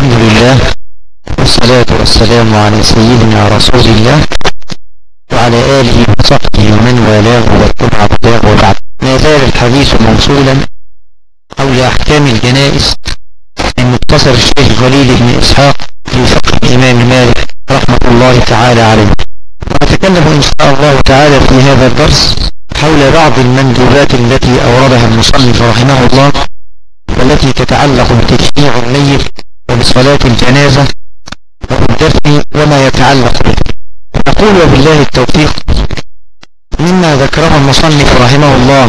الحمد لله والصلاة والسلام على سيدنا رسول الله وعلى آله وصحبه ومن والاه واتبع هداه وبعد. ما زال الحديث موصولا حول أحكام الجنائز من مختصر الشيخ خليل بن إسحاق في فقه الإمام مالك رحمة الله تعالى عليه. ونتكلم إن شاء الله تعالى في هذا الدرس حول بعض المندوبات التي أوردها المصنف رحمه الله والتي تتعلق بتشريع الميت وبصلاة الجنازة وبالدفن وما يتعلق به. نقول وبالله التوفيق. مما ذكره المصنف رحمه الله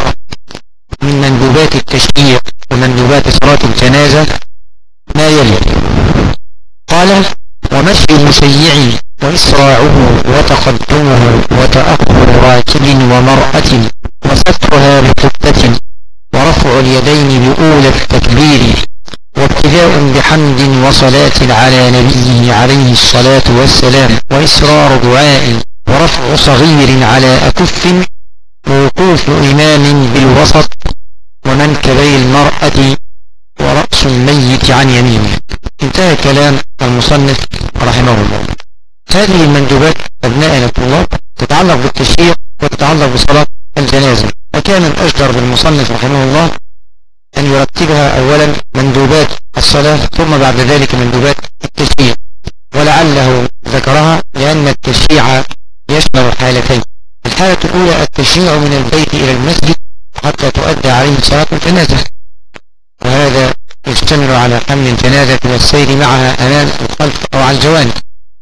من مندوبات التشريع ومندوبات صلاة الجنازة ما يلي. قال ومشي المشيع وإسراعه وتقدمه وتأخر راكب ومرأة وسترها بخطة ورفع اليدين بأولى التكبير. وابتداء بحمد وصلاة على نبيه عليه الصلاة والسلام وإسرار دعاء ورفع صغير على أكف ووقوف إمام بالوسط ومنكبي المرأة ورأس الميت عن يمينه. انتهى كلام المصنف رحمه الله. هذه المندوبات أبنائنا الطلاب تتعلق بالتشريع وتتعلق بصلاة الجنازة وكان الأجدر بالمصنف رحمه الله أن يرتبها أولا مندوبات الصلاة ثم بعد ذلك مندوبات التشريع. ولعله ذكرها لأن التشريع يشمل حالتين. الحالة الأولى التشريع من البيت إلى المسجد حتى تؤدى عليه صلاة الجنازة. وهذا يشتمل على حمل الجنازة والسير معها أمام الخلف أو على الجوانب.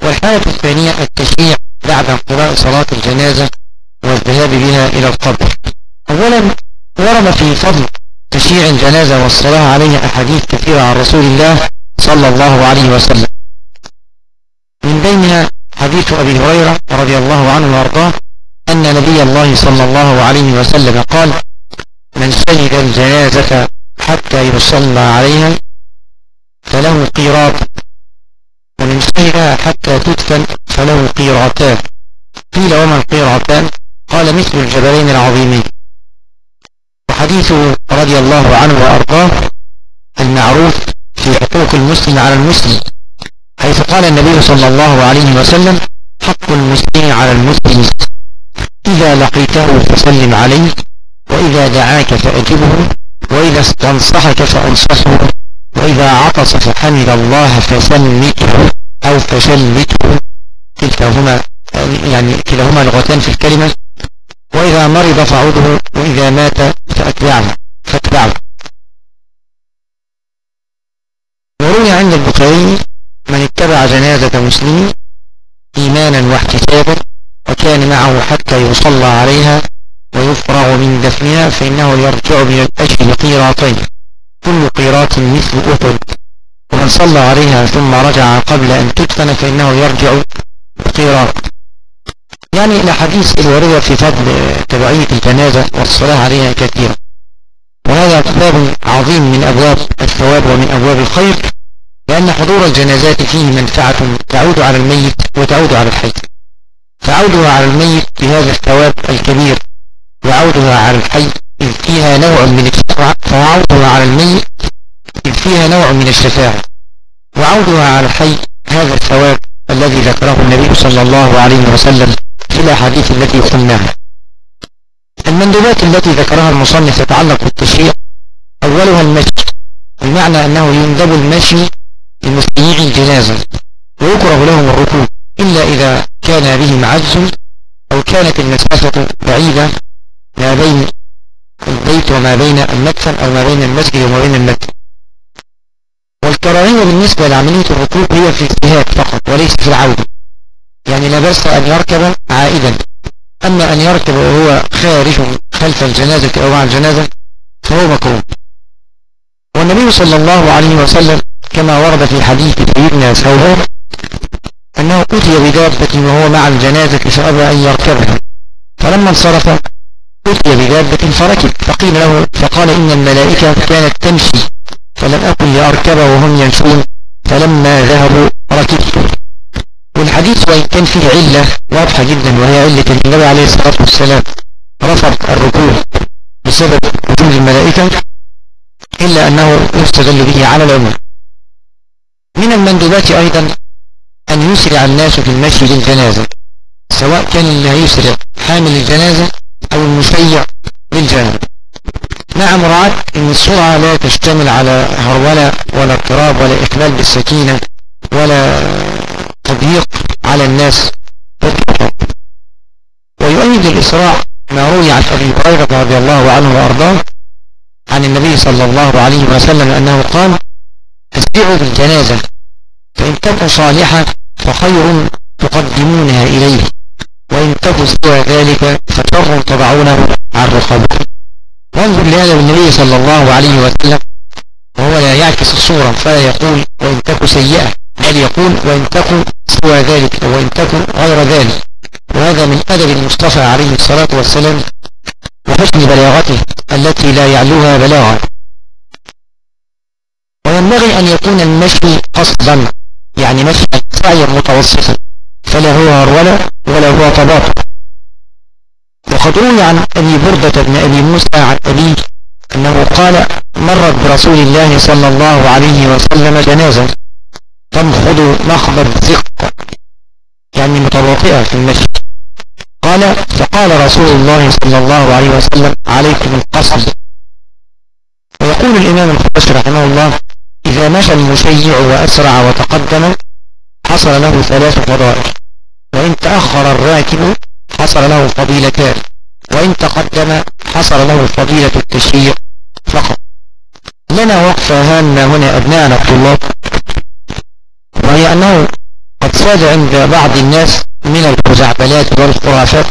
والحالة الثانية التشريع بعد انقضاء صلاة الجنازة والذهاب بها إلى القبر. أولا ورد في فضل تشييع الجنازة والصلاة عليه أحاديث كثيرة عن رسول الله صلى الله عليه وسلم. من بينها حديث أبي هريرة رضي الله عنه وأرضاه أن نبي الله صلى الله عليه وسلم قال من شهد الجنازة حتى يصلى عليها فله قيراط ومن شهدها حتى تدفن فله قيراطان. قيل وما القيراطان؟ قال مثل الجبلين العظيمين. وحديثه رضي الله عنه وأرضاه المعروف في حقوق المسلم على المسلم حيث قال النبي صلى الله عليه وسلم حق المسلم على المسلم إذا لقيته فسلم عليه وإذا دعاك فأجبه وإذا استنصحك فأنصحه وإذا عطس فحمد الله فسمته أو فشمته كلتاهما يعني كلاهما لغتان في الكلمة. وإذا مرض فعوده وإذا مات فأتبعه فأتبعه. وروي عند البخاري من اتبع جنازة مسلم إيمانا واحتسابا وكان معه حتى يصلى عليها ويفرغ من دفنها فإنه يرجع من الأجل قيراطين كل قيراط مثل أحد. ومن صلى عليها ثم رجع قبل أن تدفن فإنه يرجع قيراط يعني الأحاديث الواردة في فضل تبعية الجنازة والصلاة عليها كثيرة. وهذا باب عظيم من أبواب الثواب ومن أبواب الخير لأن حضور الجنازات فيه منفعة تعود على الميت وتعود على الحي. فعودها على الميت بهذا الثواب الكبير وعودها على الحي إذ فيها نوع من فعودها على الميت إذ فيها نوع من الشفاعة. وعودها على الحي هذا الثواب الذي ذكره النبي صلى الله عليه وسلم. في الأحاديث التي قلناها. المندوبات التي ذكرها المصنف تتعلق بالتشريع أولها المشي بمعنى أنه يندب المشي لمسيئي الجنازة ويكره لهم الركوب إلا إذا كان بهم عجز أو كانت المسافة بعيدة ما بين البيت وما بين المدفن أو ما بين المسجد وما بين المدفن والكراهية بالنسبة لعملية الركوب هي في الذهاب فقط وليس في العودة. يعني لا بأس أن يركب عائدا. أما أن يركب وهو خارج خلف الجنازة أو مع الجنازة فهو مكروه. والنبي صلى الله عليه وسلم كما ورد في حديث سيدنا ثوبان أنه أتي بدابة وهو مع الجنازة فأبى أن يركبها. فلما انصرف أتي بدابة فركب. فقيل له فقال إن الملائكة كانت تمشي فلم أكن لأركب وهم يمشون. فلما ذهبوا ركبت. والحديث وإن كان فيه علة واضحة جدا وهي علة النبي عليه الصلاة والسلام. رفض الركوب بسبب وجود الملائكة إلا أنه يستدل به على العموم. من المندوبات أيضا أن يسرع الناس في المشي للجنازة سواء كان اللي هيسرع حامل الجنازة أو المشيع للجنازة مع مراعاة أن السرعة لا تشتمل على هرولة ولا اضطراب ولا إقبال بالسكينة ولا تضييق على الناس. ويؤيد الإسراع ما روي عن أبي هريرة رضي الله عنه وأرضاه عن النبي صلى الله عليه وسلم أنه قال اسرعوا بالجنازة فإن تكن صالحة فخير تقدمونها إليه وإن تكن سوى ذلك فشر تضعونه عن رقبه. وانظر لهذا النبي صلى الله عليه وسلم وهو لا يعكس الصورة فلا يقول وإن تكن سيئة بل يقول وإن تكن سوى ذلك وإن تكن غير ذلك. وهذا من أدب المصطفى عليه الصلاة والسلام وحسن بلاغته التي لا يعلوها بلاغا. وينبغي أن يكون المشي قصدا يعني مشي سعيا متوسطا فلا هو هرولة ولا هو تباطؤ وقد روي عن أبي بردة بن أبي موسى عن أبيه أنه قال مرت برسول الله صلى الله عليه وسلم جنازة. تنخض نخض الزق يعني متباطئة في المشي. قال فقال رسول الله صلى الله عليه وسلم عليكم القصد. ويقول الإمام الخبش رحمه الله إذا مشى المشيع وأسرع وتقدم حصل له ثلاث فضائل. وإن تأخر الراكب حصل له فضيلتان. وإن تقدم حصل له فضيلة التشييع فقط. لنا وقفة هامة هنا أبناءنا الطلاب وهي أنه قد ساد عند بعض الناس من الخزعبلات والخرافات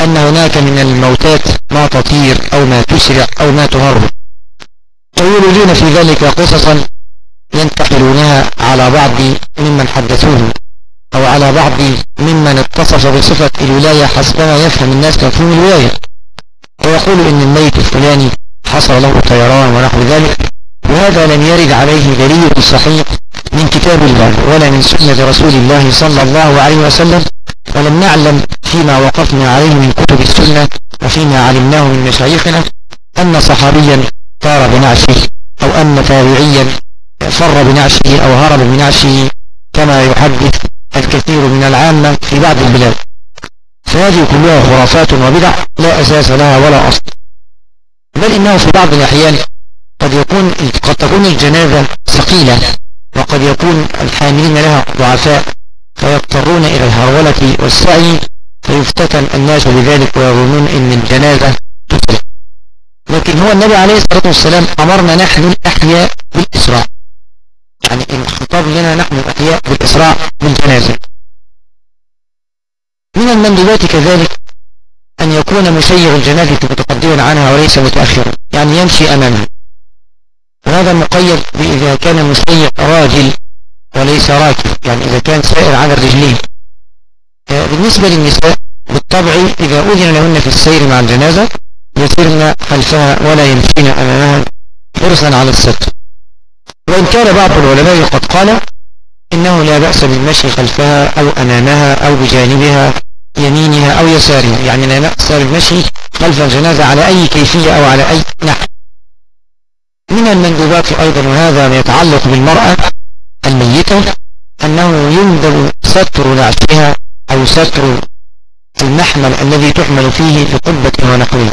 أن هناك من الموتات ما تطير أو ما تسرع أو ما تهرب. ويولدون في ذلك قصصا ينتقلونها على بعض ممن حدثوه أو على بعض ممن اتصف بصفة الولاية حسبما يفهم الناس مفهوم الولاية. ويقول إن الميت الفلاني حصل له طيران ونحو ذلك وهذا لم يرد عليه دليل صحيح من كتاب الله ولا من سنة رسول الله صلى الله عليه وسلم ولم نعلم فيما وقفنا عليه من كتب السنة وفيما علمناه من مشايخنا أن صحابيا طار بنعشه أو أن تابعيا فر بنعشه أو هرب بنعشه كما يحدث الكثير من العامة في بعض البلاد. فهذه كلها خرافات وبدع لا أساس لها ولا أصل. بل إنه في بعض الأحيان قد يكون قد تكون الجنازة ثقيلة. وقد يكون الحاملين لها ضعفاء فيضطرون إلى الهرولة والسعي فيفتتن الناس بذلك ويظنون أن الجنازة تسرع لكن هو النبي عليه الصلاة والسلام أمرنا نحن الأحياء بالإسراع يعني الخطاب لنا نحن الأحياء بالإسراع بالجنازة. من المندوبات كذلك أن يكون مشيع الجنازة متقدما عنها وليس متأخرا يعني يمشي أمامها. وهذا مقيد بإذا كان مشيع راجل وليس راكب يعني إذا كان سائر على الرجلين. بالنسبة للنساء بالطبع إذا أذن لهن في السير مع الجنازة يسرن خلفها ولا يمشين أمامها حرصا على الستر. وإن كان بعض العلماء قد قال إنه لا بأس بالمشي خلفها أو أمامها أو بجانبها يمينها أو يسارها. يعني لا بأس بالمشي خلف الجنازة على أي كيفية أو على أي نحو. من المندوبات أيضا وهذا يتعلق بالمرأة الميتة أنه يندب ستر نعشها أو ستر المحمل الذي تحمل فيه لقبة ونحوه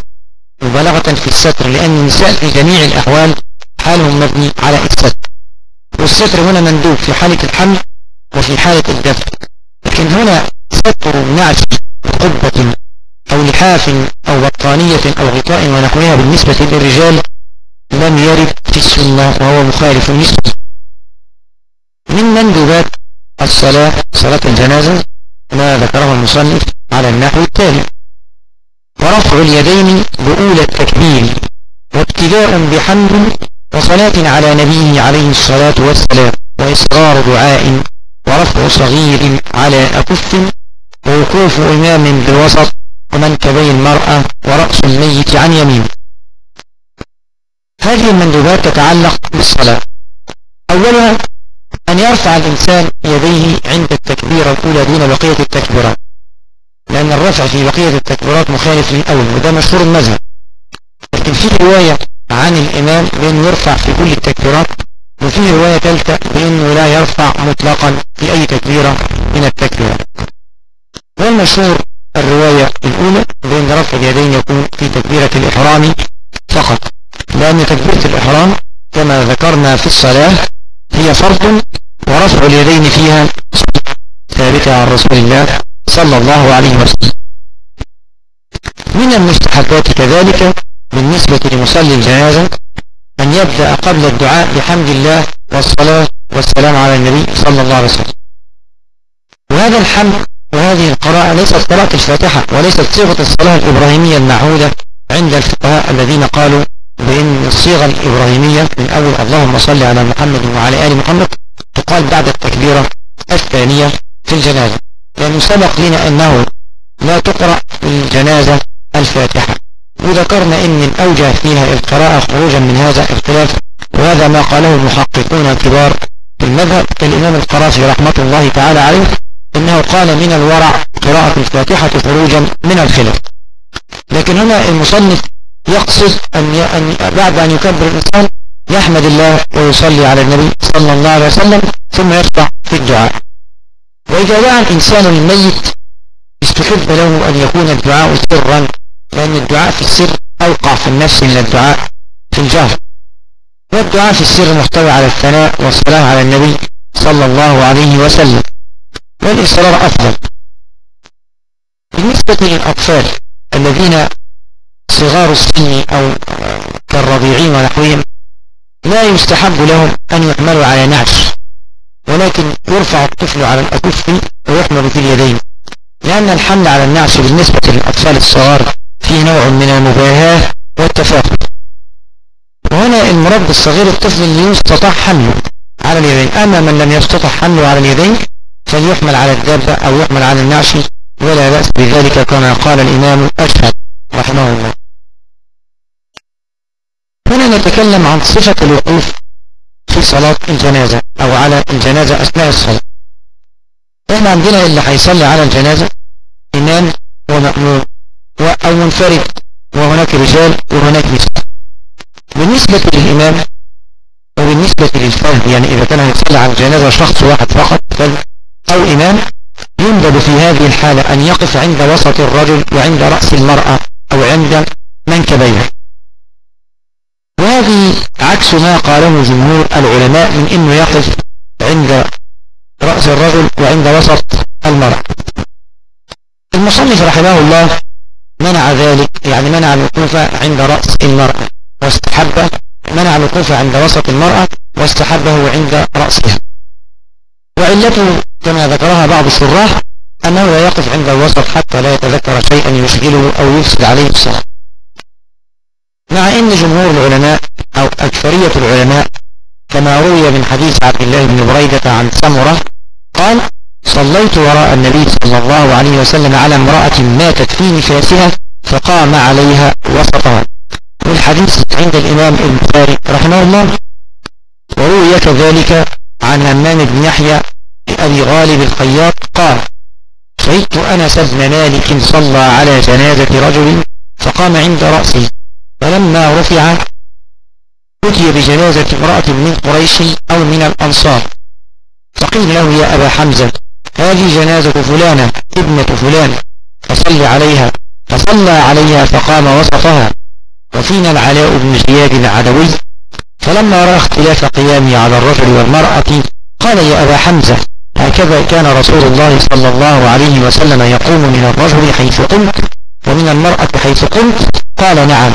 مبالغة في الستر لأن النساء في جميع الأحوال حالهم مبني على الستر. والستر هنا مندوب في حالة الحمل وفي حالة الدفع لكن هنا ستر نعش قبة أو لحاف أو بطانية أو غطاء ونحوها بالنسبة للرجال لم يرد في السنة وهو مخالف للسنة من مندوبات الصلاة صلاة الجنازة ما ذكره المصنف على النحو التالي. ورفع اليدين بأولى التكبير وابتداء بحمد وصلاة على نبيه عليه الصلاة والسلام وإصرار دعاء ورفع صغير على أكف ووقوف إمام بالوسط ومنكبي المرأة ورأس الميت عن يمين. هذه المندوبات تتعلق بالصلاة. أولها أن يرفع الإنسان يديه عند التكبيرة الأولى دون بقية التكبيرات لأن الرفع في بقية التكبيرات مخالف للأول وده مشهور المذهب. لكن في رواية عن الإمام بأنه يرفع في كل التكبيرات وفي رواية ثالثة بأنه لا يرفع مطلقا في أي تكبيرة من التكبيرات. والمشهور الرواية الأولى بأن رفع اليدين يكون في تكبيرة الإحرام فقط. لأن تكبيرة الإحرام كما ذكرنا في الصلاة هي فرض ورفع اليدين فيها ثابتة عن رسول الله صلى الله عليه وسلم. من المستحبات كذلك بالنسبة لمصلي الجنازة أن يبدأ قبل الدعاء بحمد الله والصلاة والسلام على النبي صلى الله عليه وسلم. وهذا الحمد وهذه القراءة ليست قراءة الفاتحة وليست صيغة الصلاة الإبراهيمية المعهودة عند الفقهاء الذين قالوا بأن الصيغة الإبراهيمية من أول اللهم صل على محمد وعلى آل محمد تقال بعد التكبيرة الثانية في الجنازة. لأنه سبق لنا أنه لا تقرأ في الجنازة الفاتحة. وذكرنا أن الأوجه فيها القراءة خروجا من هذا الخلاف وهذا ما قاله المحققون الكبار في المذهب كالإمام القرافي رحمة الله تعالى عليه إنه قال من الورع قراءة الفاتحة خروجا من الخلاف. لكن هنا المصنف يقصد أن, أن بعد أن يكبر الإنسان يحمد الله ويصلي على النبي صلى الله عليه وسلم ثم يشرع في الدعاء. وإذا دعا الإنسان الميت استحب له أن يكون الدعاء سرا لأن الدعاء في السر أوقع في النفس من الدعاء في الجهر والدعاء في السر محتوى على الثناء والصلاة على النبي صلى الله عليه وسلم. والإصرار أفضل. بالنسبة للأطفال الذين صغار السن أو كالرضيعين ونحوهم لا يستحب لهم أن يحملوا على نعش ولكن يرفع الطفل على الأكف ويحمل في اليدين لأن الحمل على النعش بالنسبة للأطفال الصغار فيه نوع من المباهاة والتفاخر. وهنا المربى الصغير الطفل اللي يستطاع حمله على اليدين أما من لم يستطع حمله على اليدين فليحمل على الدابة أو يحمل على النعش ولا بأس بذلك كما قال الإمام أشهد رحمه الله. هنا نتكلم عن صفة الوقوف في صلاة الجنازة أو على الجنازة أثناء الصلاة. إحنا عندنا اللي هيصلي على الجنازة إمام ومأمون أو منفرد وهناك رجال وهناك نساء. بالنسبة للإمام وبالنسبة للفرد يعني إذا كان هيصلي على الجنازة شخص واحد فقط أو إمام يندب في هذه الحالة أن يقف عند وسط الرجل وعند رأس المرأة أو عند منكبيها وهذه عكس ما قاله جمهور العلماء من أنه يقف عند رأس الرجل وعند وسط المرأة. المصنف رحمه الله منع ذلك يعني منع الوقوف عند رأس المرأة واستحب منع الوقوف عند وسط المرأة واستحبه عند رأسها. وعلته كما ذكرها بعض الشراح أنه لا يقف عند الوسط حتى لا يتذكر شيئا يشغله أو يفسد عليه الصلاة مع أن جمهور العلماء أو أكثرية العلماء كما روي من حديث عبد الله بن بريدة عن سمرة قال صليت وراء النبي صلى الله عليه وسلم على امرأة ماتت في نفاسها فقام عليها وسطها. والحديث عند الإمام البخاري رحمه الله. وروي كذلك عن همام بن يحيى أبي غالب الخياط قال شهدت أنس بن مالك صلى على جنازة رجل فقام عند رأسه فلما رفع أتي بجنازة امرأة من قريش أو من الأنصار فقيل له يا أبا حمزة هذه جنازة فلانة ابنة فلان فصل عليها فصلى عليها فقام وسطها وفينا العلاء بن زياد العدوي فلما رأى اختلاف قيامه على الرجل والمرأة قال يا أبا حمزة هكذا كان رسول الله صلى الله عليه وسلم يقوم من الرجل حيث قمت ومن المرأة حيث قمت قال نعم.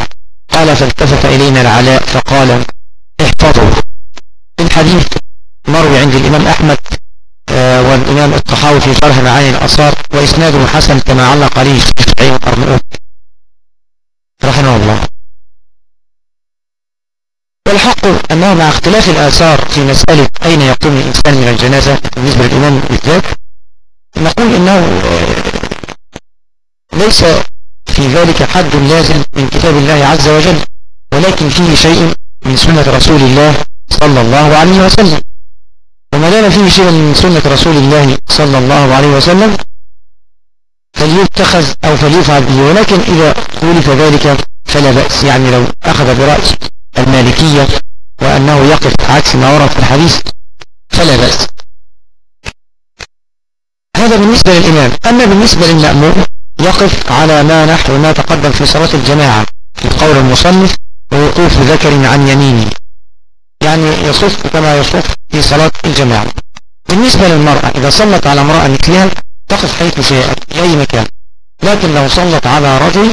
قال فالتفت إلينا العلاء فقال احفظوا الحديث مروي عند الإمام أحمد آه والإمام الطحاوي في شرح معاني الأصار وإسناده حسن كما علق عليه الشيخ رحمه الله. والحق أنه مع اختلاف الآثار في مسألة أين يقوم الإنسان من الجنازة بالنسبة للإمام بالذات نقول إنه آه، ليس في ذلك حد لازم من كتاب الله عز وجل ولكن فيه شيء من سنة رسول الله صلى الله عليه وسلم. وما دام فيه شيء من سنة رسول الله صلى الله عليه وسلم فليتخذ أو فليفعل به ولكن إذا خولف ذلك فلا بأس يعني لو أخذ برأي المالكية وأنه يقف عكس ما ورد في الحديث فلا بأس. هذا بالنسبة للإمام. أما بالنسبة للمأموم يقف على ما نحو ما تقدم في صلاة الجماعة في قول المصنف ووقوف ذكر عن يمينه. يعني يصف كما يصف في صلاة الجماعة. بالنسبة للمرأة إذا صلت على امرأة مثلها تقف حيث شاءت في أي مكان. لكن لو صلت على رجل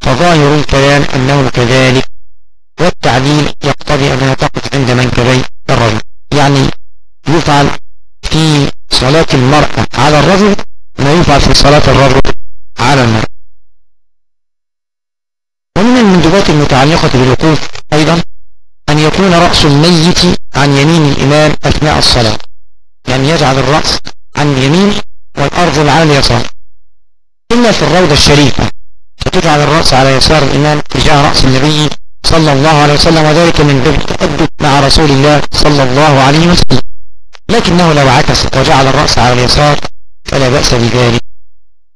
فظاهر الكلام أنه كذلك والتعليل يقتضي أنها تقف عند منكبي الرجل. يعني يفعل في صلاة المرأة على الرجل ما يفعل في صلاة الرجل على المرأة. ومن المندوبات المتعلقة بالوقوف أيضا أن يكون رأس الميت عن يمين الإمام أثناء الصلاة. يعني يجعل الرأس عن اليمين والأرجل على اليسار. إلا في الروضة الشريفة فتجعل الرأس على يسار الإمام تجاه رأس النبي صلى الله عليه وسلم وذلك من باب التأدب مع رسول الله صلى الله عليه وسلم. لكنه لو عكس وجعل الرأس على اليسار فلا بأس بذلك.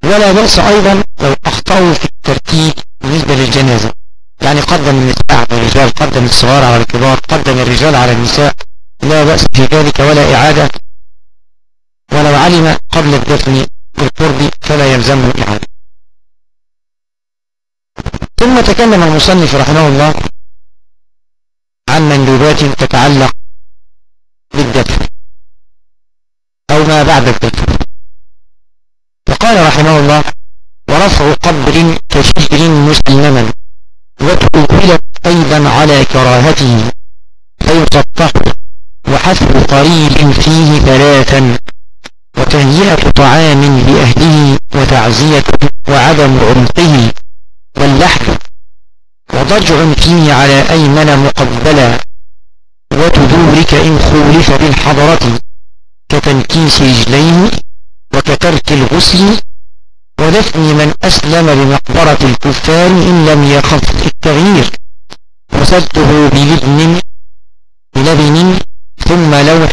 ولا بأس أيضا لو أخطأوا في الترتيب بالنسبة للجنازة. يعني قدم النساء على الرجال قدم الصغار على الكبار قدم الرجال على النساء. لا بأس في ذلك ولا إعادة. ولو علم قبل الدفن بالقرب فلا يلزمه إعادة. ثم تكلم المصنف رحمه الله عن مندوبات تتعلق بالدفن أو ما بعد الدفن. فقال رحمه الله ورفع قبر كشجر مسلما وتؤولت أيضا على كراهته فيسطح وحث قريب فيه ثلاثا وتهيئة طعام لأهله وتعزية وعدم عمقه واللحم وضجع فيه على أيمن مقبلا وتدورك إن خولف بالحضرة كتنكيس رجليه وكترك الغسل ودفن من أسلم بمقبرة الكفار إن لم يخف التغيير وسده بلبن بلبن ثم لوح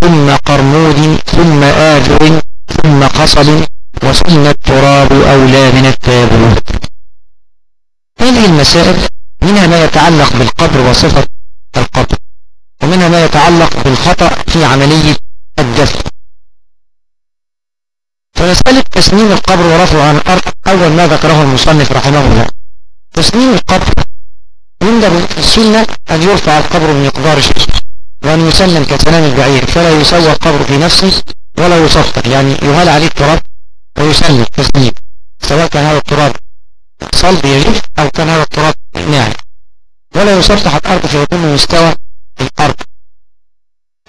ثم قرمود ثم آجر ثم قصب وسن التراب أولى من التابوت هذه المسائل منها ما يتعلق بالقبر وصفة القبر ومنها ما يتعلق بالخطأ في عملية الدفن. فمسألة تسنيم القبر ورفعه عن الأرض. أول ما ذكره المصنف رحمه الله. تسنيم القبر يندب السنة أن يرفع القبر بمقدار شيء وأن يسلم كسلام البعير. فلا يسوى القبر في نفسه ولا يسطح يعني يهال عليه التراب ويسلم تسنيم سواء كان هذا التراب صلب يجف أو كان هذا التراب ناعم. ولا يسطح الأرض فيكون مستوى الأرض.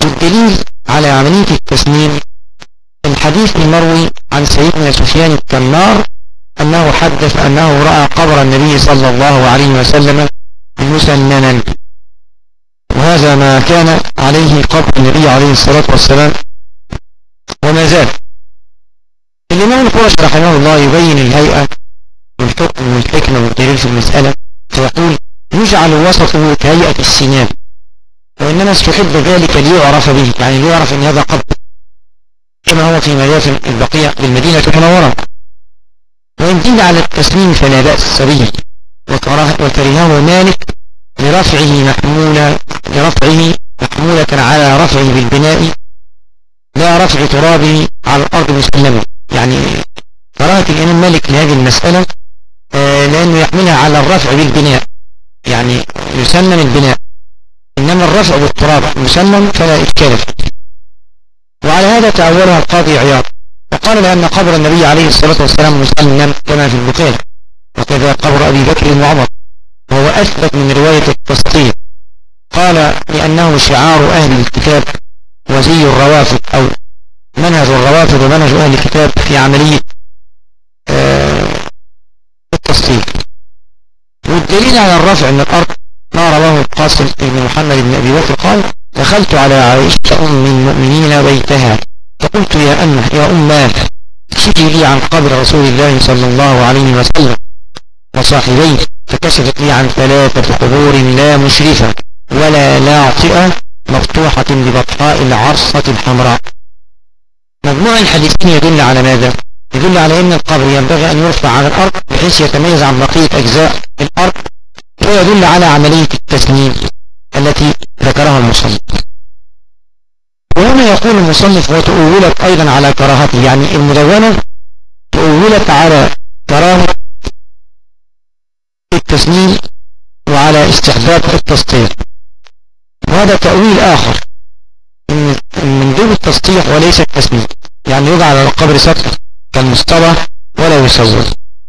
والدليل على عملية التسنيم الحديث المروي عن سيدنا سفيان التمار أنه حدث أنه رأى قبر النبي صلى الله عليه وسلم مسننا. وهذا ما كان عليه قبر النبي عليه الصلاة والسلام وما زال. الإمام القرش رحمه الله يبين الهيئة والحكم والحكمة والدليل في المسألة فيقول يجعل وسطه كهيئة السنان وإنما استحب ذلك ليعرف به يعني ليعرف أن هذا قبر كما هو في مياسم البقية بالمدينة المنورة وإن دل على التسليم فلا بأس به وكرهه مالك لرفعه محمولة لرفعه محمولة على رفعه بالبناء لا رفع ترابه على الأرض مسلمة. يعني كراهة الإمام مالك لهذه المسألة لأنه يحملها على الرفع بالبناء. يعني يسمن البناء. إنما الرفع بالتراب مسمم فلا إشكال وعلى هذا تأولها القاضي عياض. وقال لأن قبر النبي عليه الصلاة والسلام مسلم كما في البخاري. وكذا قبر أبي بكر وعمر. وهو أثبت من رواية التسطير قال لأنه شعار أهل الكتاب. وزي الروافد أو منهج الروافد ومنهج أهل الكتاب في عملية آه التسطير والدليل على الرفع من الأرض ما رواه القاسم بن محمد بن أبي بكر قال دخلت على عائشة أم المؤمنين بيتها فقلت يا أمه يا أماه اكشفي لي عن قبر رسول الله صلى الله عليه وسلم وصاحبيه فكشفت لي عن ثلاثة قبور لا مشرفة ولا لاطئة مفتوحة ببطحاء العرصة الحمراء مجموع الحديثين يدل على ماذا؟ يدل على أن القبر ينبغي أن يرفع على الأرض بحيث يتميز عن بقية أجزاء الأرض ويدل على عملية التسنيم التي ذكرها المصنف. وهنا يقول المصنف وتؤولت أيضا على كراهته. يعني المدونة تؤولت على كراهة التسنين وعلى استحباب التسطيح وهذا تأويل آخر. من دون التسطيح وليس التسنين يعني يضع على القبر سطح كالمصطلح ولا يسوي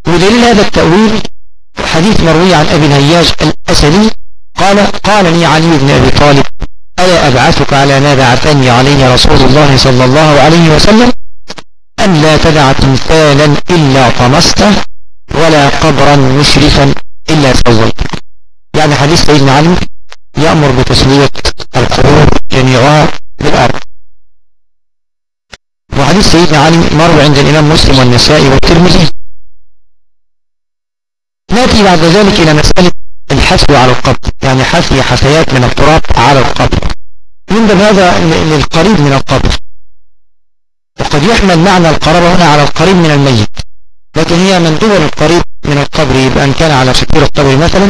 ودليل هذا التأويل حديث مروي عن أبي الهياج الأسدي قال قال لي علي بن أبي طالب ألا أبعثك على ما بعثني عليه رسول الله صلى الله عليه وسلم؟ أن لا تدع تمثالا إلا طمسته ولا قبرا مشرفا إلا سويته يعني حديث سيدنا علي يأمر بتسوية القبور جميعها بالأرض. وحديث سيدنا علي مر عند الإمام مسلم والنسائي والترمذي. نأتي بعد ذلك إلى مسألة الحثو على القبر يعني حثي حثيات من التراب على القبر ينبغ هذا للقريب من القبر. وقد يحمل معنى القرابة هنا على القريب من الميت. لكن هي من دول القريب من القبر يبقى أن كان على شكير القبر مثلا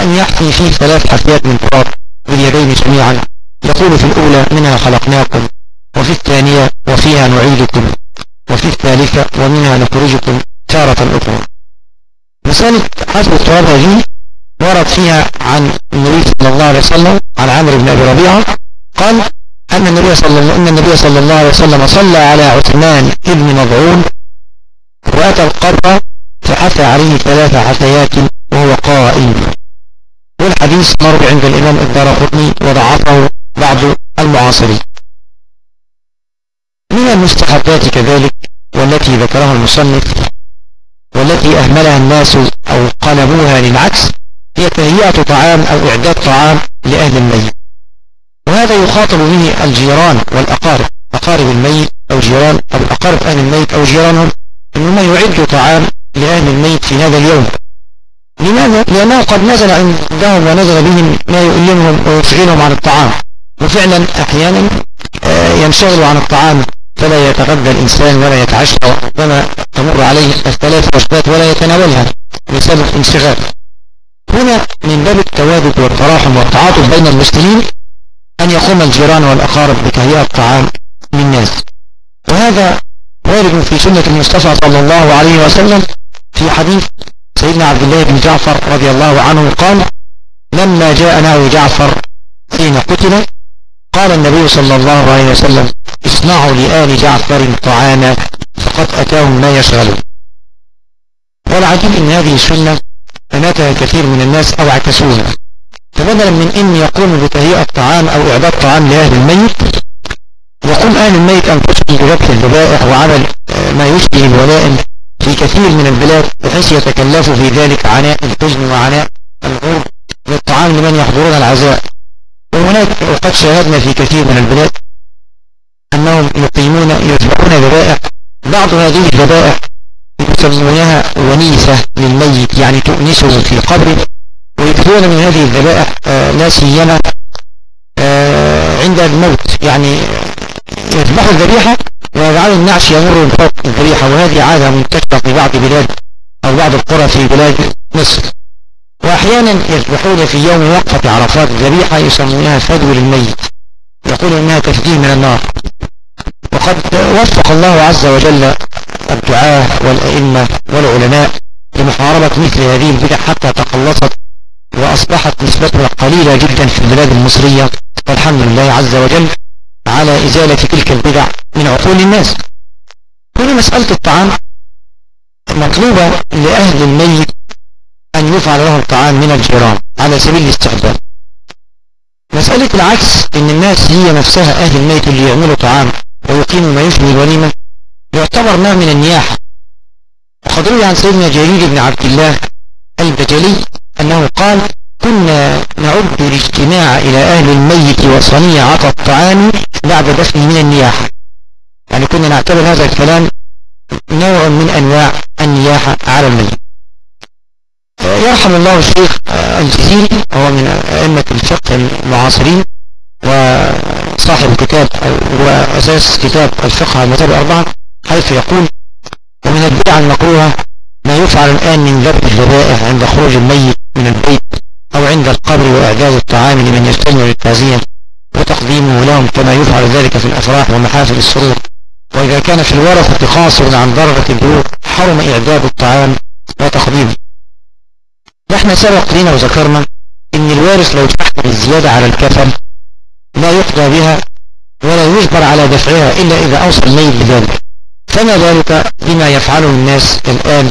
أن يحثي فيه ثلاث حثيات من تراب باليدين جميعا. يقول في الأولى منها خلقناكم. وفي الثانية وفيها نعيدكم وفي الثالثة ومنها نخرجكم تارة أخرى. مسألة حسب التراب هذه ورد فيها عن النبي صلى الله عليه وسلم عن عمرو بن أبي ربيعة قال أن النبي صلى الله أن النبي صلى الله عليه وسلم صلى على عثمان ابن مضعون وأتى القبر فحثى عليه ثلاث حثيات وهو قائم. والحديث مر عند الإمام الدارقطني وضعفه بعض المعاصرين. من المستحبات كذلك والتي ذكرها المصنف والتي أهملها الناس أو قلبوها للعكس هي تهيئة طعام أو إعداد طعام لأهل الميت وهذا يخاطب به الجيران والأقارب أقارب الميت أو جيران أو أقارب أهل الميت أو جيرانهم إنهم يعدوا طعام لأهل الميت في هذا اليوم. لماذا؟ لأنه قد نزل عندهم ونزل بهم ما يؤلمهم ويشغلهم عن الطعام. وفعلا أحيانا آه، ينشغلوا عن الطعام. فلا يتغذى الإنسان ولا يتعشى ربما تمر عليه الثلاث وجبات ولا يتناولها بسبب انشغال. هنا من باب التوادد والتراحم والتعاطف بين المسلمين أن يقوم الجيران والأقارب بتهيئة الطعام للناس. وهذا وارد في سنة المصطفى صلى الله عليه وسلم في حديث سيدنا عبد الله بن جعفر رضي الله عنه قال لما جاء ناوي جعفر حين قتل قال النبي صلى الله عليه وسلم اصنعوا لآل جعفر طعاما فقد أتاهم ما يشغلون. والعجيب إن هذه السنة فماتها كثير من الناس أو عكسوها فبدلا من أن يقوم بتهيئة طعام أو إعداد طعام لأهل الميت يقوم أهل الميت أنفسهم بذبح الذبائح وعمل آه، ما يشبه الولائم في كثير من البلاد بحيث يتكلفوا في ذلك عناء الحزن وعناء الغرب للطعام لمن يحضرون العزاء. وهناك وقد شاهدنا في كثير من البلاد أنهم يقيمون يذبحون ذبائح بعض هذه الذبائح يسمونها ونيسة للميت يعني تؤنسه في قبره ويكثرون من هذه الذبائح آه، لا سيما آه، عند الموت. يعني يذبحوا الذبيحة ويجعلوا النعش يمر من فوق الذبيحة وهذه عادة منتشرة في بعض بلاد أو بعض القرى في بلاد مصر. وأحيانا يذبحون في يوم وقفة عرفات الذبيحة يسمونها فدو للميت. يقول إنها تفديه من النار. وقد وفق الله عز وجل الدعاة والأئمة والعلماء لمحاربة مثل هذه البدع حتى تقلصت وأصبحت نسبتها قليلة جدا في البلاد المصرية. والحمد لله عز وجل على إزالة تلك البدع من عقول الناس. هنا مسألة الطعام مطلوبة لأهل الميت أن يفعل لهم الطعام من الجيران على سبيل الاستعداد مسألة العكس إن الناس هي نفسها أهل الميت اللي يعملوا طعام. ويقيموا ما يشبه الوليمة. يعتبر نوع من النياحة. وقد روي عن سيدنا جرير بن عبد الله البجلي أنه قال كنا نعد الاجتماع إلى أهل الميت وصنيعة الطعام بعد دفنه من النياحة. يعني كنا نعتبر هذا الكلام نوع من أنواع النياحة على الميت. يرحم الله الشيخ الجزيري هو من أئمة الفقه المعاصرين وصاحب كتاب هو أساس كتاب الفقه على المذاهب الأربعة حيث يقول ومن البدع المكروهة ما يفعل الآن من ذبح الذبائح عند خروج الميت من البيت أو عند القبر وإعداد الطعام لمن يجتمع للتعزية وتقديمه لهم كما يفعل ذلك في الأفراح ومحافل السرور. وإذا كان في الورثة قاصر عن درجة البلوغ حرم إعداد الطعام وتقديمه. نحن سبق لنا وذكرنا إن الوارث لو تحمل الزيادة على الكفن لا يقضى بها ولا يجبر على دفعها إلا إذا أوصى الميت بذلك. فما ذلك بما يفعله الناس الآن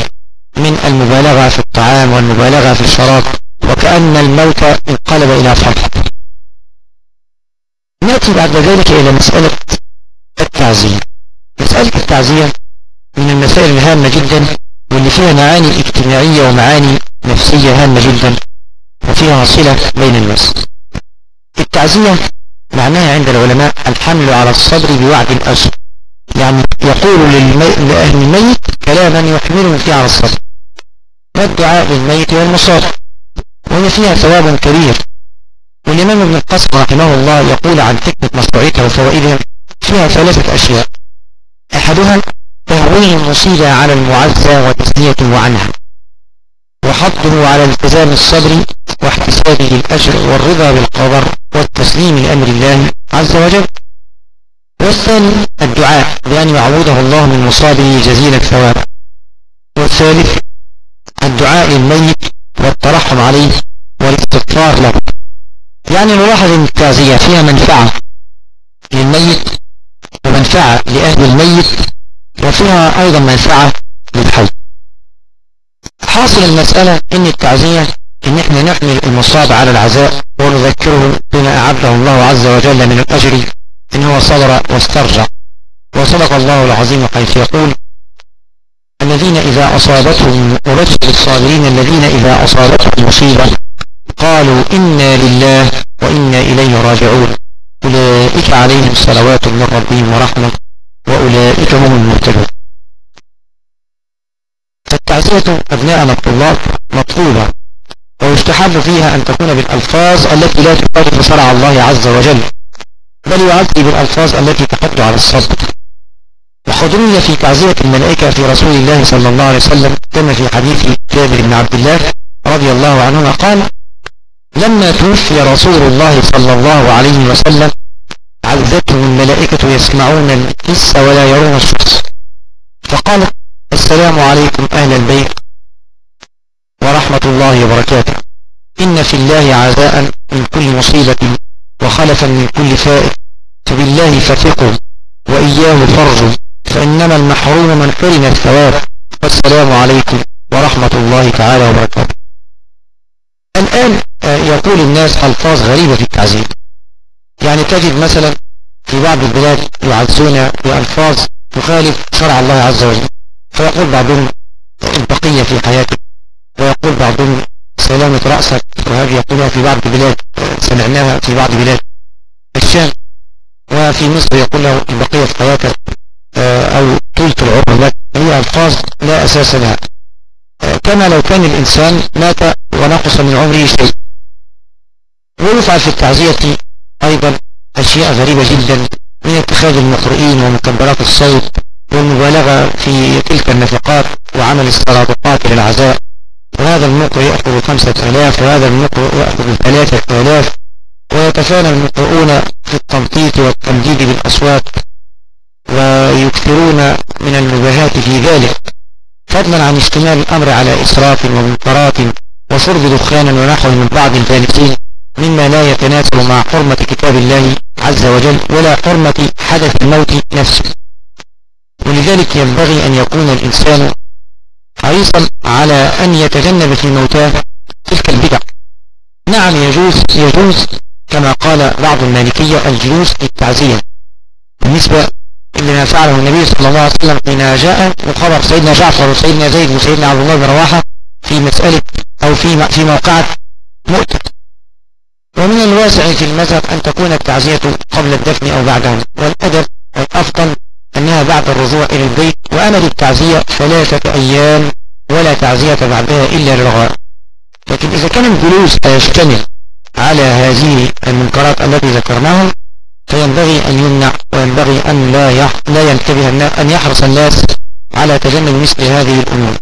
من المبالغة في الطعام والمبالغة في الشراب وكأن الموت انقلب إلى فرح نأتي بعد ذلك إلى مسألة التعزية. مسألة التعزية من المسائل الهامة جدا واللي فيها معاني اجتماعية ومعاني نفسية هامة جدا وفيها صلة بين الناس. التعزية معناها عند العلماء الحمل على الصبر بوعد الأجر يعني يقول لأهل الميت كلاما يحمله فيه على الصبر. والدعاء للميت والمصاب؟ وهي فيها ثواب كبير. والإمام ابن القاسم رحمه الله يقول عن حكمة مشروعيتها وفوائدها فيها ثلاثة أشياء. أحدها تهوين المصيبة على المعزى وتسلية عنها وحضه على التزام الصبر واحتسابه الأجر والرضا بالقدر. والتسليم لأمر الله عز وجل. والثاني الدعاء بأن يعوضه الله من مصابه جزيل الثواب. والثالث الدعاء للميت والترحم عليه والاستغفار له. يعني نلاحظ إن التعزية فيها منفعة للميت ومنفعة لأهل الميت وفيها أيضا منفعة للحي. حاصل المسألة إن التعزية إن إحنا نحمل المصاب على العزاء ونذكره بما أعده الله عز وجل من الأجر إن هو صبر واسترجع وصدق الله العظيم حيث يقول الذين إذا أصابتهم ورجل الصابرين الذين إذا أصابتهم مصيبة قالوا إنا لله وإنا إليه راجعون. أولئك عليهم صلوات من ربهم ورحمة وأولئك هم المهتدون. فالتعزية أبناءنا الطلاب مطلوبة. ويستحب فيها أن تكون بالألفاظ التي لا تخالف شرع الله عز وجل بل يعزي بالألفاظ التي تحد على الصبر. وحضرية في تعزية الملائكة في رسول الله صلى الله عليه وسلم كما في حديث جابر بن عبد الله رضي الله عنهما قال لما توفي رسول الله صلى الله عليه وسلم عزتهم الملائكة يسمعون الحس ولا يرون الشخص فقالت السلام عليكم أهل البيت ورحمة الله وبركاته. إن في الله عزاء من كل مصيبة وخلفا من كل فائق. فبالله فثقوا وإياه فرجوا فإنما المحروم من حرم الثواب. والسلام عليكم ورحمة الله تعالى وبركاته. الآن آه، يقول الناس ألفاظ غريبة في التعزيم يعني تجد مثلا في بعض البلاد يعزون بألفاظ تخالف شرع الله عز وجل فيقول بعضهم البقية في حياتك ويقول بعضهم سلامة رأسك. وهذه يقولها في بعض البلاد سمعناها في بعض بلاد. الشام وفي مصر يقول له البقية في حياتك آه، أو طولة العمر لك هي ألفاظ لا أساس لها. آه، كما لو كان الإنسان مات ونقص من عمره شيء. ويفعل في التعزية أيضا أشياء غريبة جدا من اتخاذ المقرئين ومكبرات الصوت والمبالغة في تلك النفقات وعمل السرادقات للعزاء. وهذا المقرئ يأخذ خمسة آلاف وهذا المقرئ يأخذ ثلاثة آلاف ويتفانى المقرؤون في التنطيط والتمديد بالأصوات ويكثرون من المباهات في ذلك فضلا عن اشتمال الأمر على إسراف ومنكرات وشرب دخان ونحو من بعض الجالسين مما لا يتناسب مع حرمة كتاب الله عز وجل ولا حرمة حدث الموت نفسه. ولذلك ينبغي أن يكون الإنسان حريصا على أن يتجنب في موتاه تلك البدع. نعم يجوز يجوز كما قال بعض المالكية الجلوس للتعزية. بالنسبة لما فعله النبي صلى الله عليه وسلم حين جاء وخبر سيدنا جعفر وسيدنا زيد وسيدنا عبد الله بن رواحة في مسألة أو في في موقعة مؤتة ومن الواسع في المذهب أن تكون التعزية قبل الدفن أو بعده والأدب والأفضل أنها بعد الرجوع إلى البيت وأمد التعزية ثلاثة أيام ولا تعزية بعدها إلا للغاء لكن إذا كان الجلوس يشتمل على هذه المنكرات التي ذكرناها فينبغي أن يمنع وينبغي أن لا لا ينتبه أن يحرص الناس على تجنب مثل هذه الأمور.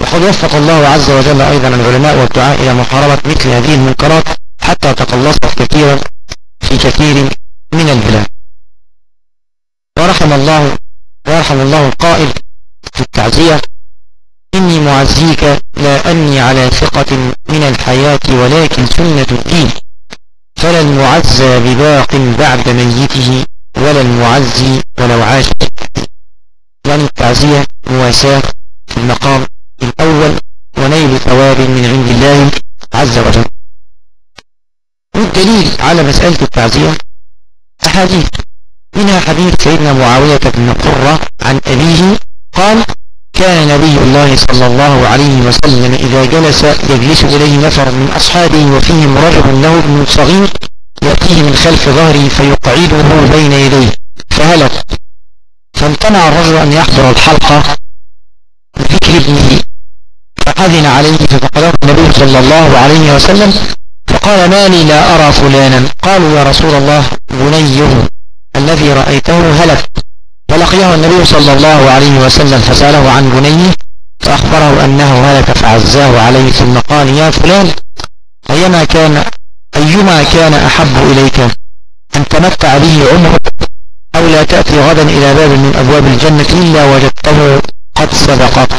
وقد وفق الله عز وجل أيضا العلماء والدعاء إلى محاربة مثل هذه المنكرات حتى تقلصت كثيرا في كثير من البلاد. ورحم الله ورحم الله القائل في التعزية إني معزيك لا أني على ثقة من الحياة ولكن سنة الدين. فلا المعزى بباق بعد ميته ولا المعزي ولو عاش. يعني التعزية مواساة في المقام الأول ونيل ثواب من عند الله عز وجل. والدليل على مسألة التعزية أحاديث. منها حديث سيدنا معاوية بن قرة عن أبيه قال كان نبي الله صلى الله عليه وسلم إذا جلس يجلس إليه نفر من أصحابه وفيهم رجل له ابن صغير يأتيه من خلف ظهره فيقعده بين يديه. فهلك. فامتنع الرجل أن يحضر الحلقة. بذكر ابنه. فأذن عليه ففقده النبي صلى الله عليه وسلم. فقال ما لي لا أرى فلانا. قالوا يا رسول الله بنيه الذي رأيته هلك. فلقيه النبي صلى الله عليه وسلم فسأله عن بنيه فأخبره أنه هلك فعزاه عليه ثم قال يا فلان أيما كان أيما كان أحب إليك أن تمتع به عمرك أو لا تأتي غدا إلى باب من أبواب الجنة إلا وجدته قد سبقك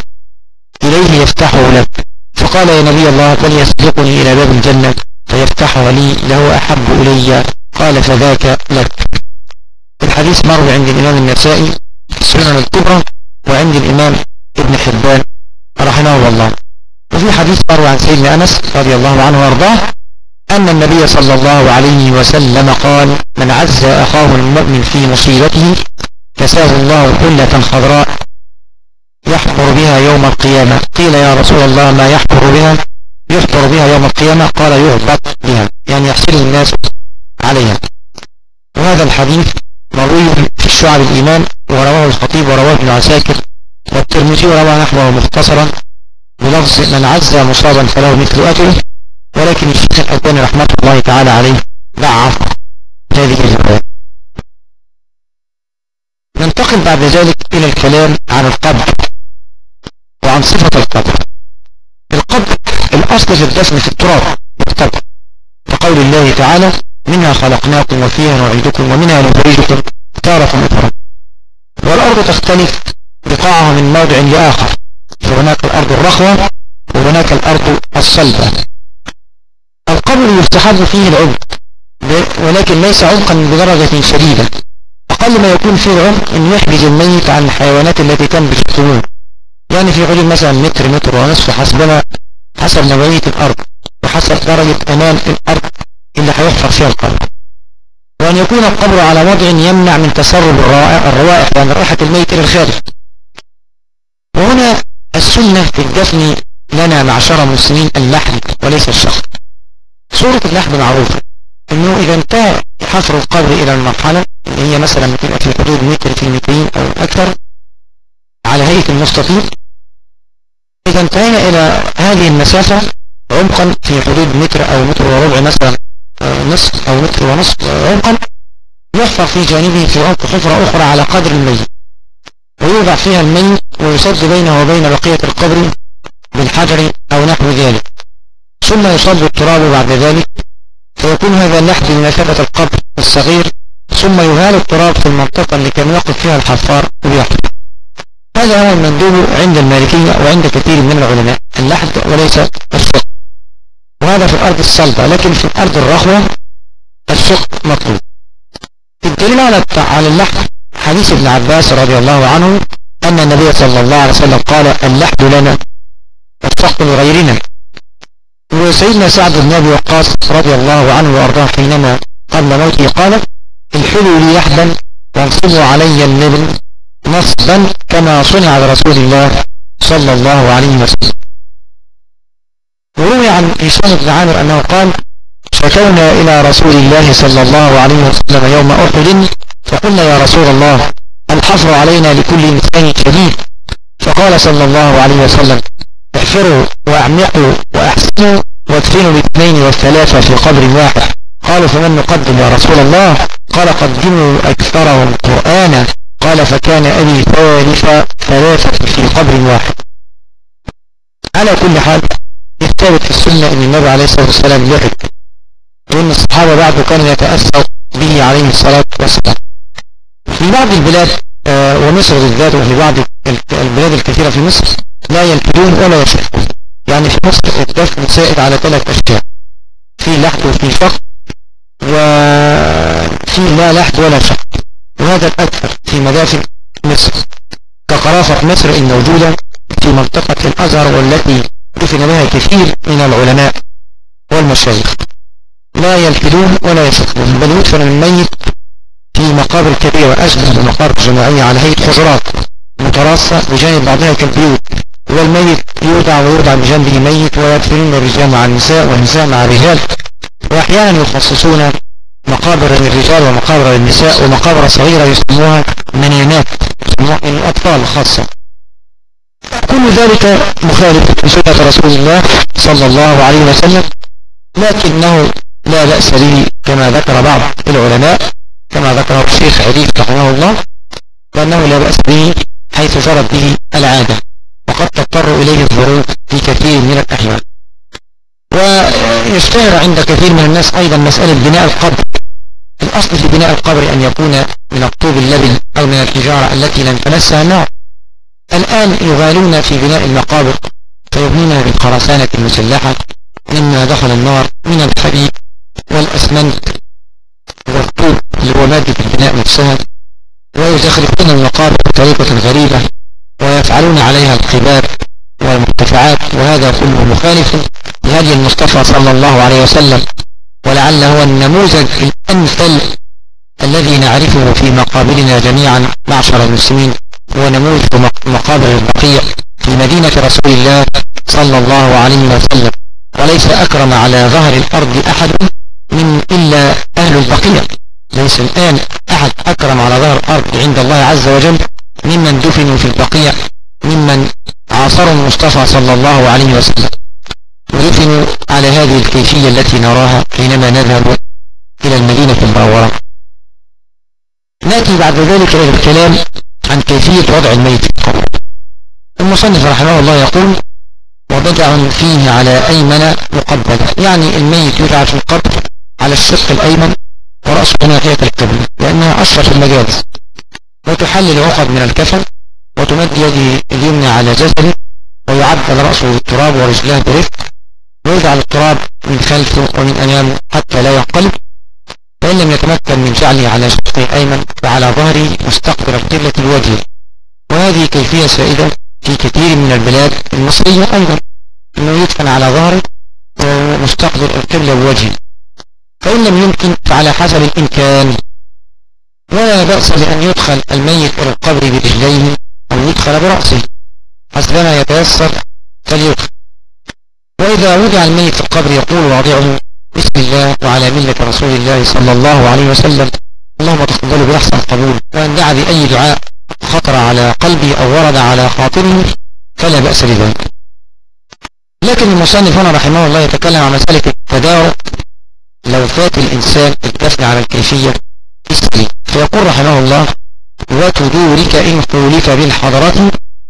إليه يفتحه لك. فقال يا نبي الله فليسبقني إلى باب الجنة فيفتحه لي له أحب إلي. قال فذاك لك. الحديث مر عند الإمام النسائي السنن الكبرى وعند الإمام ابن حبان رحمه الله. وفي حديث مر عن سيدنا أنس رضي الله عنه وأرضاه أن النبي صلى الله عليه وسلم قال من عز أخاه المؤمن في مصيبته كساه الله حلة خضراء يحفر بها يوم القيامة. قيل يا رسول الله ما يحفر بها؟ يحفر بها يوم القيامة؟ قال يهبط بها. يعني يحسن الناس عليها. وهذا الحديث مروي في الشعب الإيمان ورواه الخطيب ورواه ابن عساكر والترمذي ورواه نحوه مختصرا بلفظ من عز مصابا فله مثل أجره ولكن الشيخ الألباني رحمة الله تعالى عليه ضعف هذه الرواية. ننتقل بعد ذلك إلى الكلام عن القبر وعن صفة القبر. القبر الأصل في الدفن في التراب والقبر وقول الله تعالى منها خلقناكم وفيها نعيدكم ومنها نخرجكم تارة أخرى والأرض تختلف بقاعها من موضع لآخر. فهناك الأرض الرخوة وهناك الأرض الصلبة. القبر يستحب فيه العمق ولكن ليس عمقا بدرجة شديدة. أقل ما يكون فيه العمق أن يحجز الميت عن الحيوانات التي تنبت الطيور يعني في حدود مثلا متر متر ونصف حسبنا حسب نوعية الأرض وحسب درجة أمان الأرض اللي هيحفر فيها القبر. وأن يكون القبر على وضع يمنع من تسرب الروائح يعني رائحة الميت إلى الخارج. وهنا السنة في الدفن لنا معشر مسلمين اللحم وليس الشخص. صورة اللحم معروفة. إنه إذا انتهى حفر القبر إلى المرحلة اللي هي مثلا بتبقى في حدود متر في مترين أو أكثر على هيئة المستطيل. إذا انتهينا إلى هذه المسافة عمقا في حدود متر أو متر وربع مثلا. نصف أو متر ونصف عمقا يحفر في جانبه في عمق حفرة أخرى على قدر الميت ويوضع فيها الميت ويسد بينه وبين بقية القبر بالحجر أو نحو ذلك. ثم يصب التراب بعد ذلك فيكون هذا اللحد بمثابة القبر الصغير ثم يهال التراب في المنطقة اللي كان يقف فيها الحفار ويحفر. هذا هو المندوب عند المالكية وعند كثير من العلماء. اللحد وليس السق وهذا في الأرض الصلبة لكن في الأرض الرخوة السق مطلوب. الدليل على على اللحد حديث ابن عباس رضي الله عنه أن النبي صلى الله عليه وسلم قال اللحد لنا والسق لغيرنا. وسيدنا سعد بن أبي وقاص رضي الله عنه وأرضاه حينما قبل موته قال الحلوا لي يحبا وانصبوا علي اللبن نصبا كما صنع برسول الله صلى الله عليه وسلم. وروي عن هشام بن عامر أنه قال شكونا إلى رسول الله صلى الله عليه وسلم يوم أحد فقلنا يا رسول الله الحفر علينا لكل إنسان شديد فقال صلى الله عليه وسلم احفروا وأعمقوا وأحسنوا وادفنوا الاثنين والثلاثة في قبر واحد. قالوا فمن نقدم يا رسول الله؟ قال قدموا أكثرهم قرآنا. قال فكان أبي ثالث ثلاثة في قبر واحد. على كل حال يثبت في السنة أن النبي عليه الصلاة والسلام لحد وإن الصحابة بعده كانوا يتأثروا به عليه الصلاة والسلام. في بعض البلاد آه، ومصر بالذات وفي بعض البلاد الكثيرة في مصر لا يلحدون ولا يشركون يعني في مصر الدفن سائد على ثلاث أشياء. في لحد وفي شق وفي لا لحد ولا شق وهذا الأكثر في مدافن مصر. كقرافة مصر الموجودة في منطقة الأزهر والتي دفن بها كثير من العلماء والمشايخ. لا يلحدون ولا يشقون بل يدفن الميت في مقابر كبيرة أشبه بمقابر جماعية على هيئة حجرات متراصة بجانب بعضها كالبيوت. والميت يوضع ويوضع بجنبه ميت ويدفنون الرجال مع النساء والنساء مع الرجال. وأحيانا يخصصون مقابر للرجال ومقابر للنساء ومقابر صغيرة يسموها منينات يسموها الأطفال خاصة. كل ذلك مخالف لسنة رسول الله صلى الله عليه وسلم لكنه لا بأس به كما ذكر بعض العلماء كما ذكره الشيخ عريف رحمه الله وأنه لا بأس به حيث جرت به العادة وقد تضطر إليه الظروف في كثير من الأحيان ويشتهر عند كثير من الناس أيضا مسألة بناء القبر الأصل في بناء القبر أن يكون من الطوب اللبن أو من الحجارة التي لم تمسها النار الآن يغالون في بناء المقابر فيبنونها بالخرسانة المسلحة مما دخل النار من الحديد والأسمنت والطوب اللي هو مادة البناء نفسها ويزخرفون المقابر بطريقة غريبة ويفعلون عليها القباب والمرتفعات وهذا كله مخالف لهدي المصطفى صلى الله عليه وسلم ولعل هو النموذج الأمثل الذي نعرفه في مقابرنا جميعا معشر المسلمين. هو نموذج مقابر البقيع في مدينة رسول الله صلى الله عليه وسلم. وليس أكرم على ظهر الأرض أحد من إلا أهل البقيع. ليس الآن أحد أكرم على ظهر الأرض عند الله عز وجل ممن دفنوا في البقيع ممن عاصروا المصطفى صلى الله عليه وسلم. ودفنوا على هذه الكيفية التي نراها حينما نذهب إلى المدينة المنورة. نأتي بعد ذلك إلى الكلام عن كيفية وضع الميت. في المصنف رحمه الله يقول وبدع فيه على أيمن مقبلة يعني الميت يجعل في القبر على الشق الأيمن ورأسه ناحية القبلة لأنها أشرف المجالس. وتحلل عقد من الكفن وتمد يده اليمنى على جسده ويعدل رأسه بالتراب ورجلاه برفق. ويجعل التراب من خلفه ومن أمامه حتى لا ينقلب فإن لم يتمكن من جعله على شقه الأيمن فعلى ظهره مستقبل القبلة الوجه. وهذه كيفية سائدة في كثير من البلاد المصرية أيضا أنه يدفن على ظهره ومستقبل القبلة الوجه. فإن لم يمكن فعلى حسب الإمكان. ولا بأس بأن يدخل الميت إلى القبر برجليه أو يدخل برأسه. حسبما يتيسر. فليدخل. وإذا وضع الميت في القبر يقول واضعه. بسم الله وعلى ملة رسول الله صلى الله عليه وسلم. اللهم تقبله بأحسن قبول. وأن دعا بأي دعاء خطر على قلبي أو ورد على خاطره فلا بأس بذلك. لكن المصنف هنا رحمه الله يتكلم عن مسألة التدارك لو فات الإنسان الدفن على الكيفية اسمي فيقول رحمه الله وتدورك إن قولك بالحضرات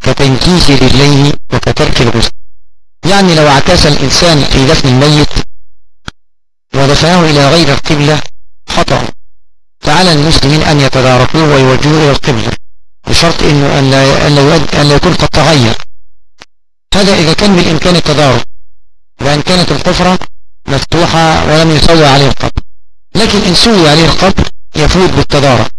كتنكيس رجليه وكترك الغسل يعني لو اعتاس الإنسان في دفن الميت ودفنه إلى غير القبلة خطأ. فعلى المسلمين أن يتداركوه ويوجهوه إلى القبلة بشرط إنه أن لا, يكون قد تغير. هذا إذا كان بالإمكان التدارك وأن كانت الحفرة مفتوحة ولم يسوى عليه القبر. لكن إن سوي عليه القبر يفوت بالتدارك.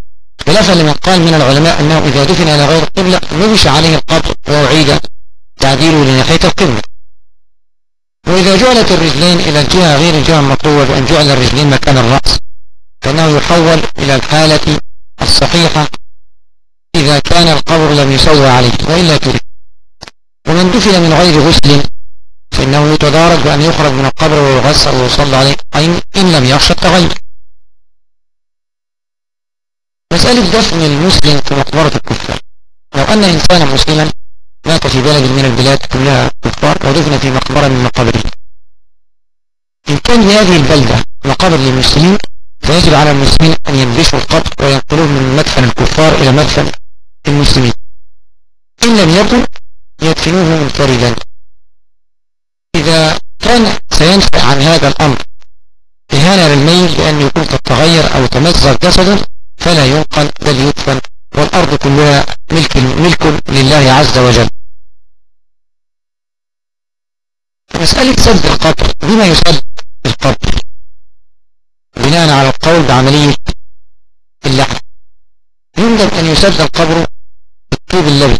خلافا لمن قال من العلماء أنه إذا دفن إلى غير القبلة نبش عليه القبر وأعيد تعديله لناحية القبلة. وإذا جعلت الرجلين إلى الجهة غير الجهة المطلوبة بأن جعل الرجلين مكان الرأس فإنه يحول إلى الحالة الصحيحة إذا كان القبر لم يسوى عليه وإلا ترك ومن دفن من غير غسل فإنه يتدارك بأن يخرج من القبر ويغسل ويصلى عليه. إن لم يخشى التغير مسألة دفن المسلم في مقبرة الكفار. لو أن إنسانا مسلما مات في بلد من البلاد كلها كفار ودفن في مقبرة من مقابره إن كان لهذه البلدة مقابر للمسلمين فيجب على المسلمين أن ينبشوا القبر وينقلوه من مدفن الكفار إلى مدفن المسلمين. إن لم يكن يدفنوه منفردا. كان سينفع عن هذا الأمر إهانة للميت بأن يكون قد تغير أو تمزق جسده فلا ينقل بل يدفن والأرض كلها ملك, ملك لله عز وجل. مسألة سد القبر بما يسد؟ القول بعملية اللحم. يندب أن يسد القبر بالطوب اللبن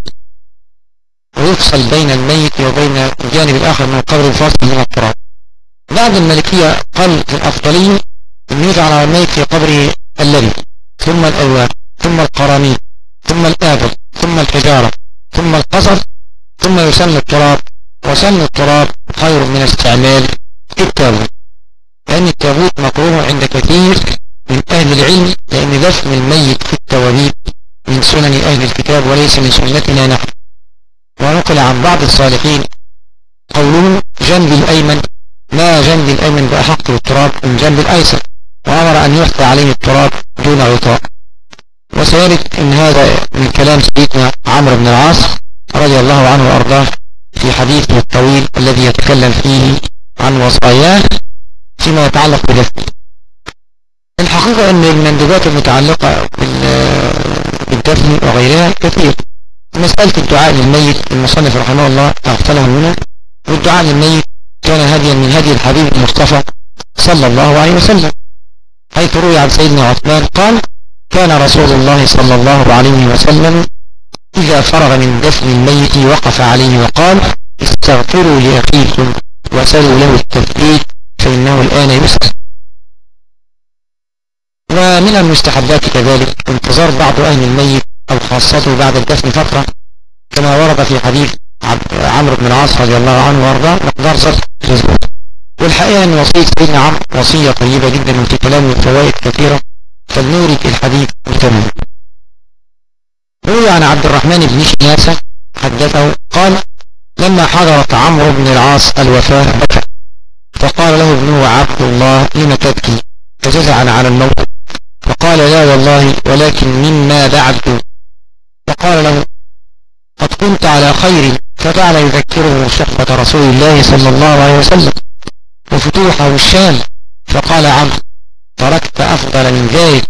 ويفصل بين الميت وبين الجانب الآخر من القبر الفاصل من التراب. بعض الملكية قال الأفضلية أن يجعل الميت في قبره اللبن ثم الألواح ثم القراميط ثم الآبر ثم الحجارة ثم القصر ثم يسن التراب. وسن التراب خير من استعمال التابوت. لأن التابوت مكروه عند كثير أهل العلم لأن دفن الميت في التوابيت من سنن أهل الكتاب وليس من سنتنا نحن. ونقل عن بعض الصالحين قوله جنب الأيمن ما جنب الأيمن بأحق بالتراب من جنب الأيسر. وأمر أن يحثى عليه التراب دون غطاء وسيرد إن هذا من كلام سيدنا عمرو بن العاص رضي الله عنه وأرضاه في حديثه الطويل الذي يتكلم فيه عن وصاياه فيما يتعلق بدفن الحقيقة إن المندوبات المتعلقة بالدفن وغيرها كثير. مسألة الدعاء للميت المصنف رحمه الله اغفله منه والدعاء للميت كان هديا من هدي الحبيب المصطفى صلى الله عليه وسلم. حيث روي عن سيدنا عثمان قال كان رسول الله صلى الله عليه وسلم إذا فرغ من دفن الميت وقف عليه وقال استغفروا لأخيكم وسلوا له التثبيت فإنه الآن يسأل ومن المستحبات كذلك انتظار بعض أهل الميت أو خاصته بعد الدفن فترة كما ورد في حديث عمرو بن العاص رضي الله عنه وأرضاه مقدار صرف والحقيقة أن وصية سيدنا عمرو وصية طيبة جدا وفي كلامه فوائد كثيرة فلنورد الحديث بتمام روي عن عبد الرحمن بن شياسة حدثه قال لما حضرت عمرو بن العاص الوفاة بكى فقال له ابنه عبد الله لم تبكي؟ فجزعا على الموت. فقال لا والله ولكن مما بعد. فقال له قد كنت على خير فجعل يذكره صحبة رسول الله صلى الله عليه وسلم وفتوحه الشام. فقال عمرو تركت أفضل من ذلك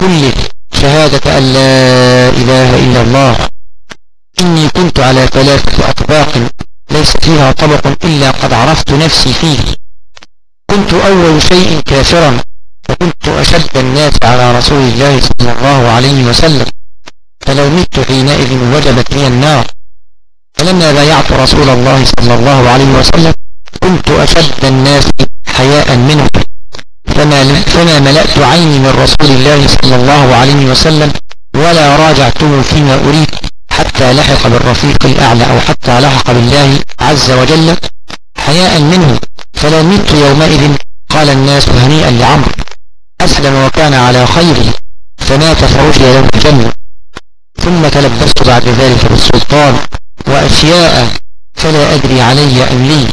كله شهادة أن لا إله إلا الله. إني كنت على ثلاثة أطباق ليس فيها طبق إلا قد عرفت نفسي فيه. كنت أول شيء كافرا. وكنت أشد الناس على رسول الله صلى الله عليه وسلم فلو مت حينئذ وجبت لي النار. فلما بايعت رسول الله صلى الله عليه وسلم كنت أشد الناس حياء منه. فما, فما ملأت عيني من رسول الله صلى الله عليه وسلم ولا راجعته فيما أريد حتى لحق بالرفيق الأعلى أو حتى لحق بالله عز وجل حياء منه. فلا مت يومئذ قال الناس هنيئا لعمرو. أسلم وكان على خير. فمات فرجي له الجنة. ثم تلبست بعد ذلك بالسلطان وأشياء فلا أدري علي أم لي.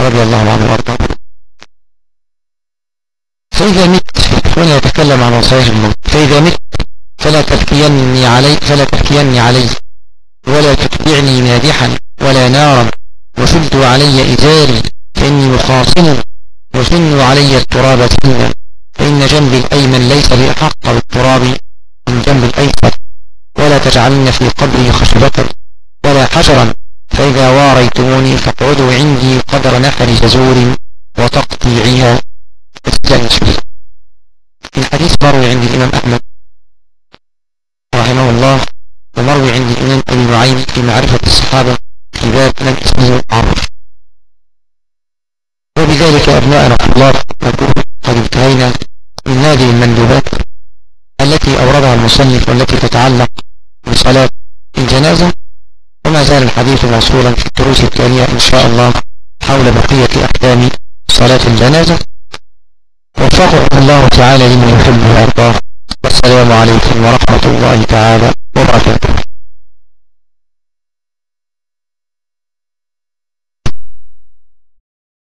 رضي الله عنه وأرضاه. فإذا مت هنا يتكلم عن نصائح الموت. فإذا مت فلا تبكيني علي فلا تبكيني علي. ولا تتبعني مادحا ولا نارا. وشدوا علي إزاري فإني مخاصم. وسنوا علي التراب سنا فإن جنبي الأيمن ليس بأحق بالتراب من جنب الأيسر. ولا تجعلن في قبري خشبة ولا حجرا فإذا واريتموني فاقعدوا عندي قدر نحر جزور وتقطيعها. الثالث الحديث مروي عند الإمام أحمد رحمه الله ومروي عند الإمام ابن نعيم في معرفة الصحابة في باب من اسمه وبذلك أبناءنا الله نقول قد انتهينا من هذه المندوبات التي أوردها المصنف والتي تتعلق بصلاة الجنازة وما زال الحديث موصولا في الدروس التالية إن شاء الله حول بقية أحكام صلاة الجنازة. وفقه الله تعالى لمن يحب ويرضاه والسلام عليكم ورحمة الله تعالى